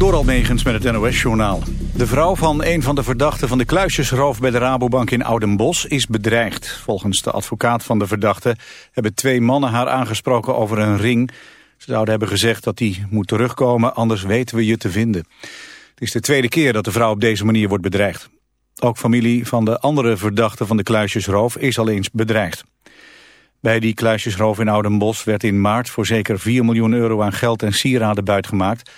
Door Almegens met het NOS-journaal. De vrouw van een van de verdachten van de kluisjesroof bij de Rabobank in Oudenbos is bedreigd. Volgens de advocaat van de verdachte hebben twee mannen haar aangesproken over een ring. Ze zouden hebben gezegd dat die moet terugkomen, anders weten we je te vinden. Het is de tweede keer dat de vrouw op deze manier wordt bedreigd. Ook familie van de andere verdachte van de kluisjesroof is al eens bedreigd. Bij die kluisjesroof in Oudenbos werd in maart voor zeker 4 miljoen euro aan geld en sieraden buitgemaakt.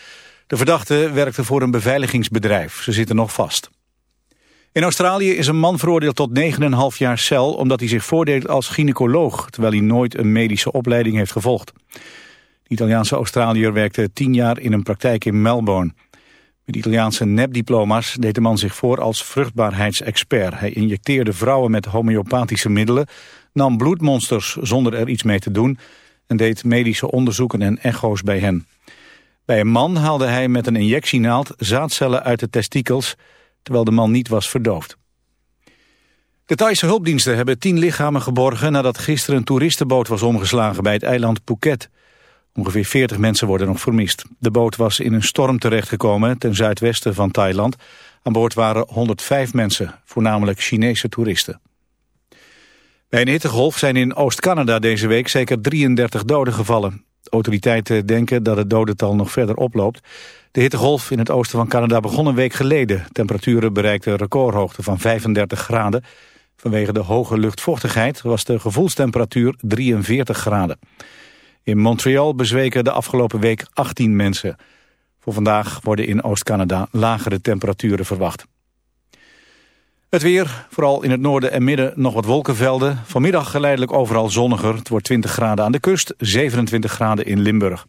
De verdachte werkte voor een beveiligingsbedrijf. Ze zitten nog vast. In Australië is een man veroordeeld tot 9,5 jaar cel... omdat hij zich voordeed als gynaecoloog... terwijl hij nooit een medische opleiding heeft gevolgd. De Italiaanse Australiër werkte 10 jaar in een praktijk in Melbourne. Met Italiaanse nepdiploma's deed de man zich voor als vruchtbaarheidsexpert. Hij injecteerde vrouwen met homeopathische middelen... nam bloedmonsters zonder er iets mee te doen... en deed medische onderzoeken en echo's bij hen. Bij een man haalde hij met een injectienaald zaadcellen uit de testikels, terwijl de man niet was verdoofd. De Thaise hulpdiensten hebben tien lichamen geborgen nadat gisteren een toeristenboot was omgeslagen bij het eiland Phuket. Ongeveer 40 mensen worden nog vermist. De boot was in een storm terechtgekomen ten zuidwesten van Thailand. Aan boord waren 105 mensen, voornamelijk Chinese toeristen. Bij een hittegolf zijn in Oost-Canada deze week zeker 33 doden gevallen. Autoriteiten denken dat het dodental nog verder oploopt. De hittegolf in het oosten van Canada begon een week geleden. Temperaturen bereikten recordhoogte van 35 graden. Vanwege de hoge luchtvochtigheid was de gevoelstemperatuur 43 graden. In Montreal bezweken de afgelopen week 18 mensen. Voor vandaag worden in Oost-Canada lagere temperaturen verwacht. Het weer, vooral in het noorden en midden nog wat wolkenvelden. Vanmiddag geleidelijk overal zonniger. Het wordt 20 graden aan de kust, 27 graden in Limburg.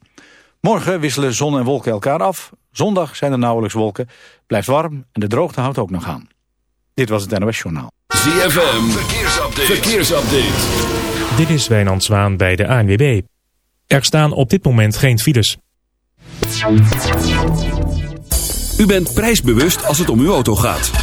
Morgen wisselen zon en wolken elkaar af. Zondag zijn er nauwelijks wolken. Blijft warm en de droogte houdt ook nog aan. Dit was het NOS Journaal. ZFM, verkeersupdate. verkeersupdate. Dit is Wijnand Zwaan bij de ANWB. Er staan op dit moment geen files. U bent prijsbewust als het om uw auto gaat.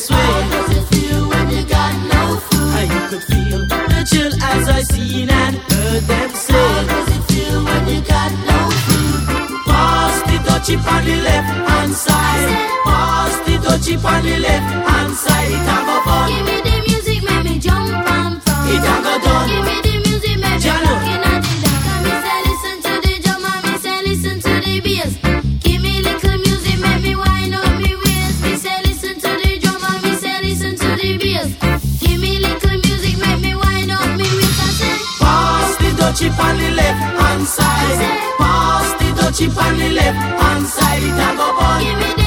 spiritual as I seen and heard them say. How does it feel when you got no food? Pass the dutchie on the left hand side. Pass the dutchie on the left hand side. It a go fun. Give me the music, make me jump and fun. It a go done. pan the left hand side. Pass the touchy pan the left hand side. It a go.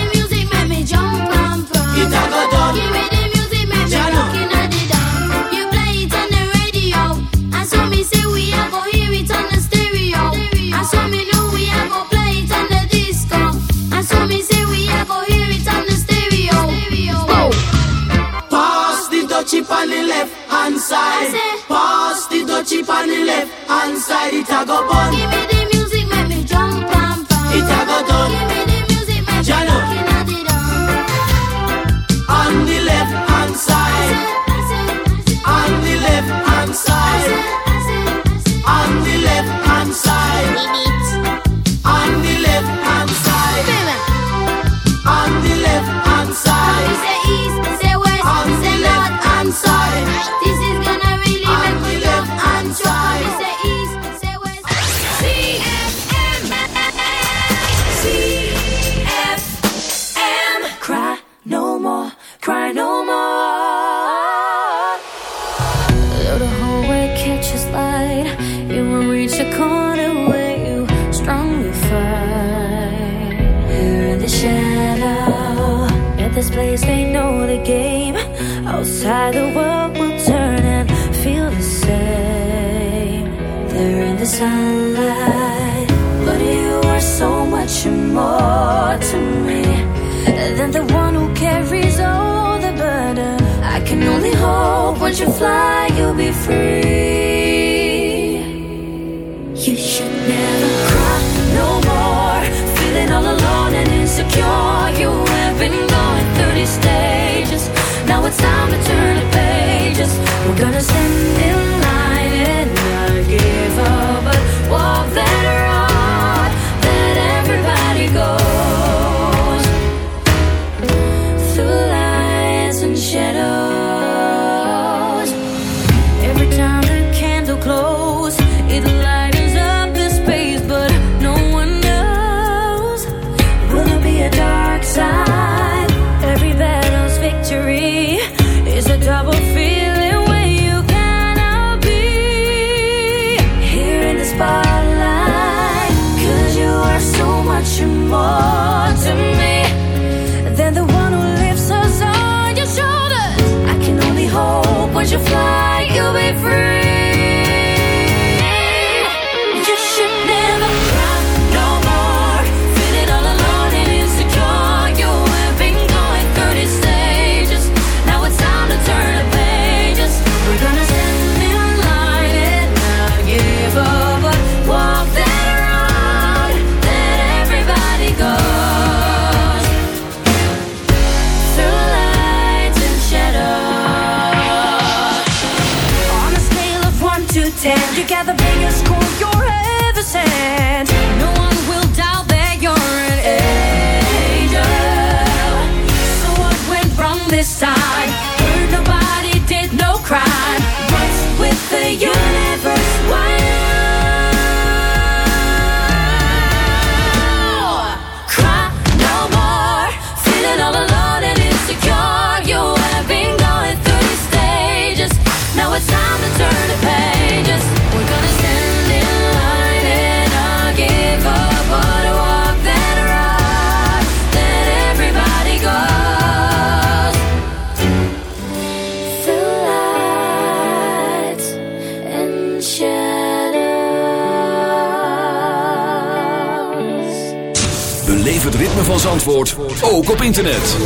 van Zandvoort ook op internet.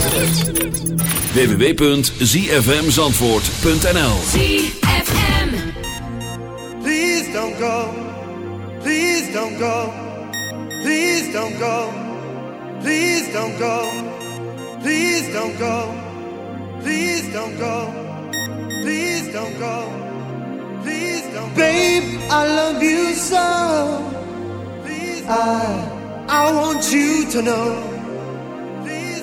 www.zfmzandvoort.nl ZFM Please don't go. Please don't go. Please don't go. Please don't go. Please don't go. Please don't go. Please don't go. Please don't go. Babe, I love you so. Please I I want you to know.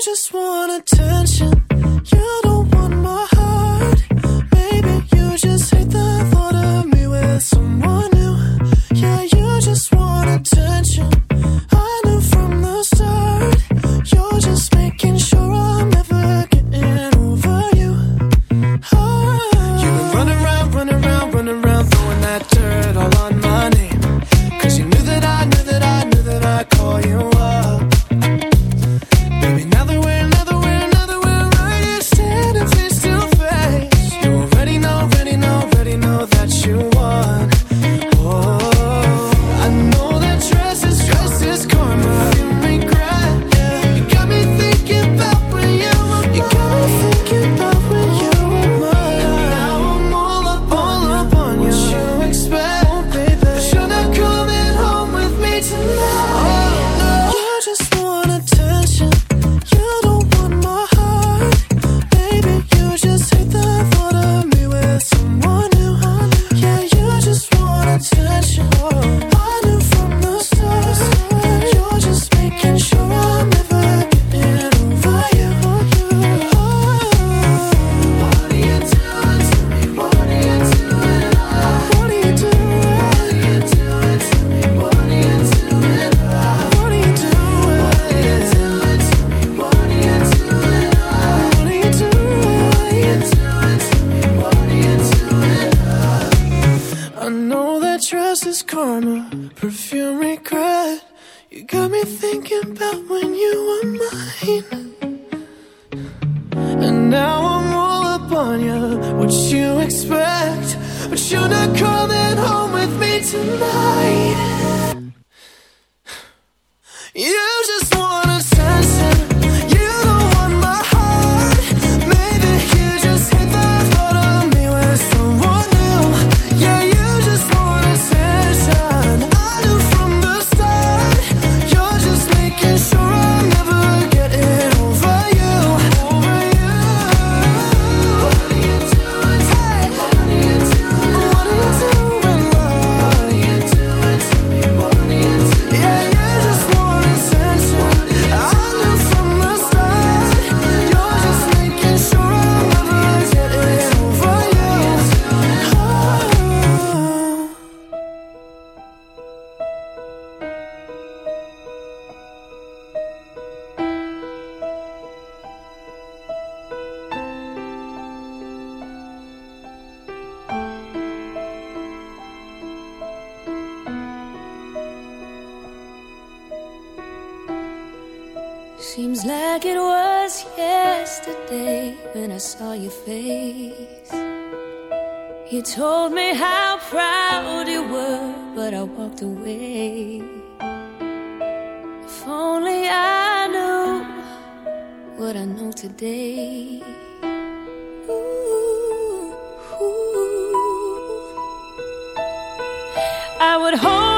just want attention. If only I knew what I know today. Ooh, ooh. I would hold.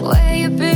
where you been.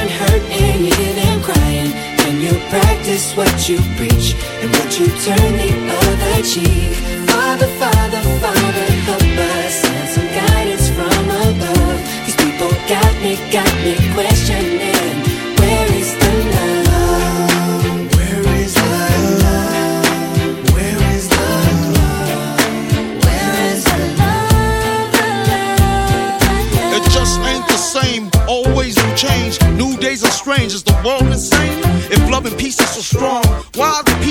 someone hurt and you hear them crying. Can you practice what you preach and what you turn the other cheek. Father, Father, Father, help us. Send some guidance from above. These people got me, got me questioning. is the world insane? If love and peace is so strong, why the people?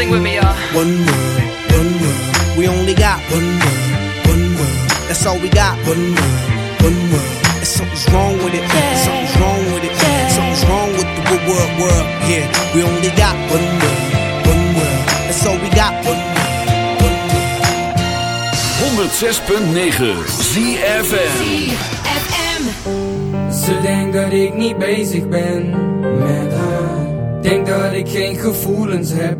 Sing with me, y'all. One world, one world. We only got one world, one world. That's all we got. One world, one world. And something's wrong with it. Something's wrong with it. Something's wrong with the good world, world. Yeah, we only got one world, one world. That's all we got. One world. 106.9 ZFM. Ze denkt dat ik niet bezig ben met haar. Denk dat ik geen gevoelens heb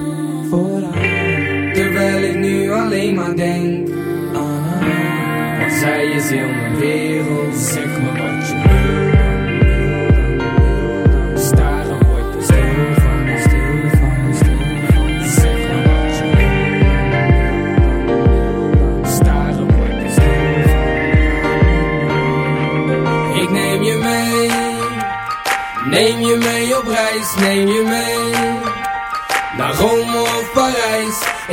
maar denk aan haar. Want zij is heel mijn wereld. Zeg me wat je wil wat. Neem je mee op reis, neem je mee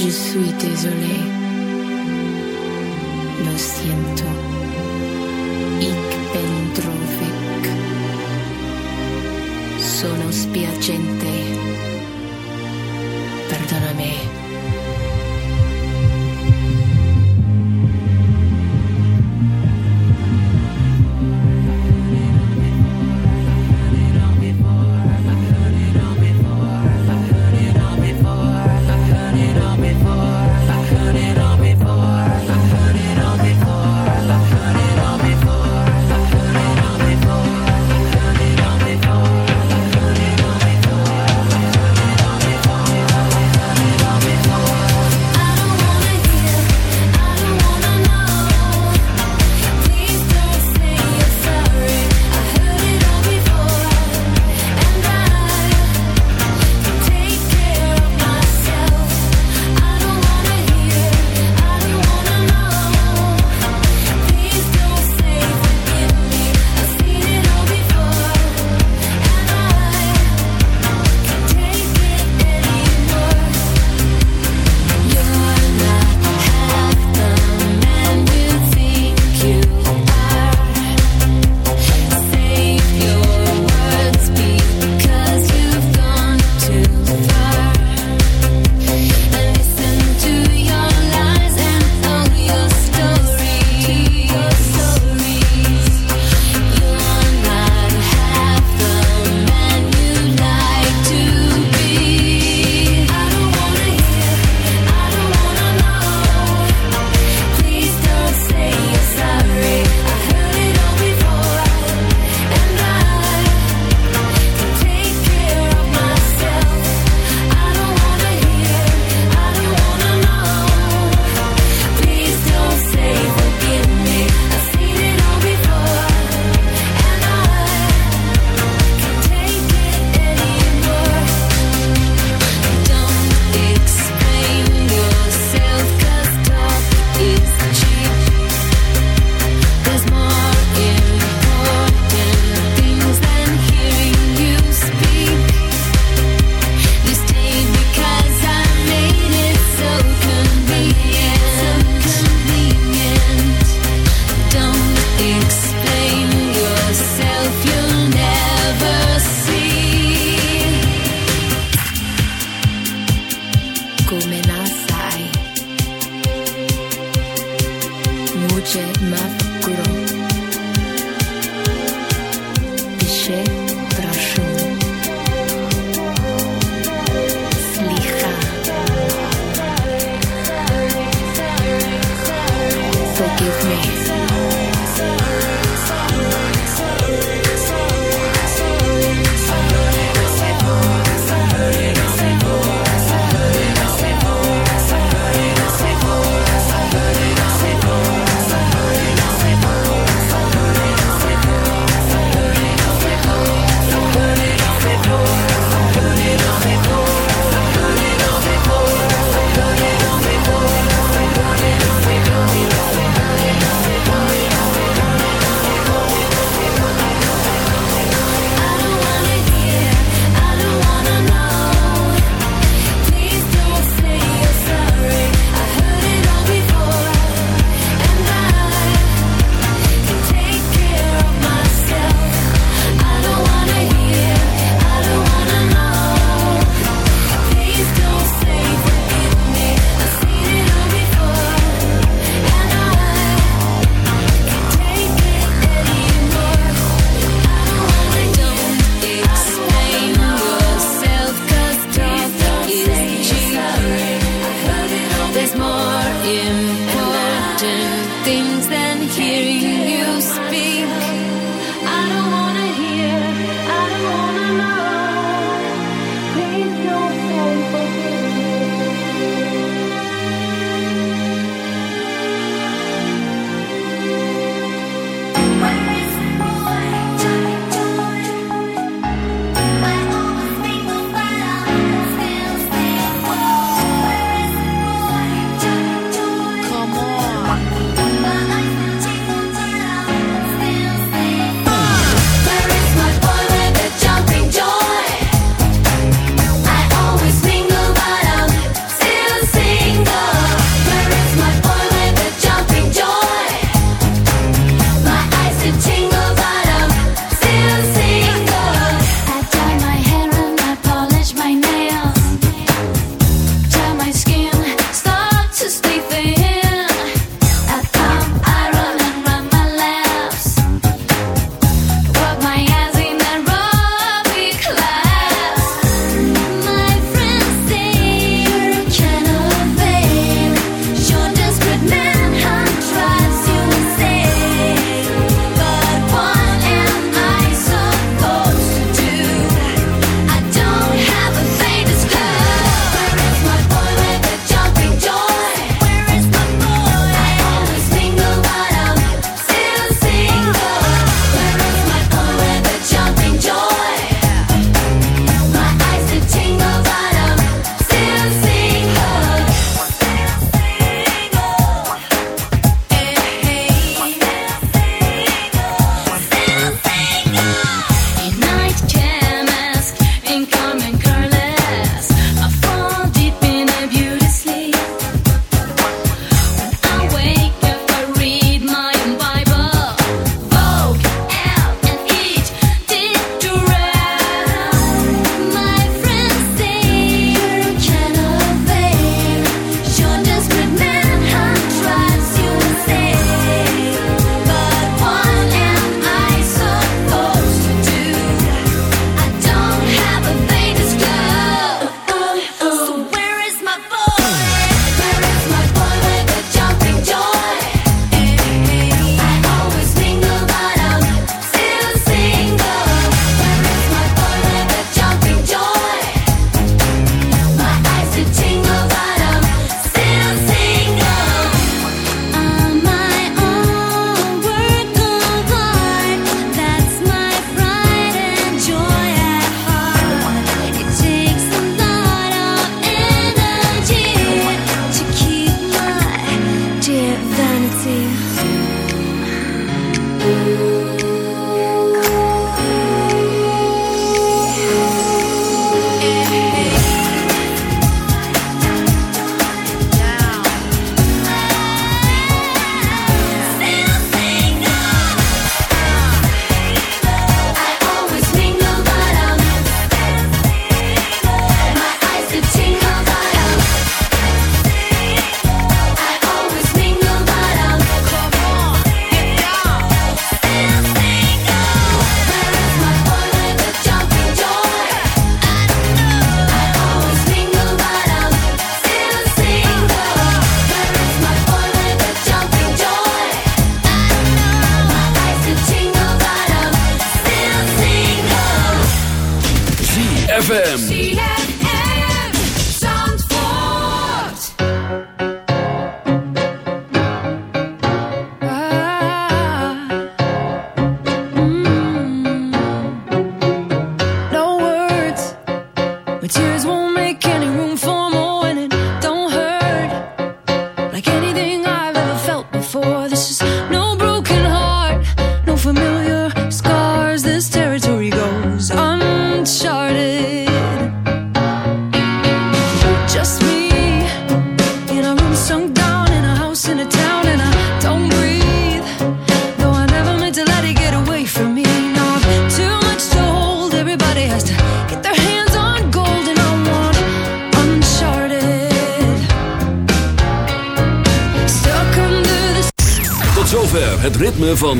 Je suis désolé. Lo siento. Ik ben droevig. Sono spiacente. Perdonami.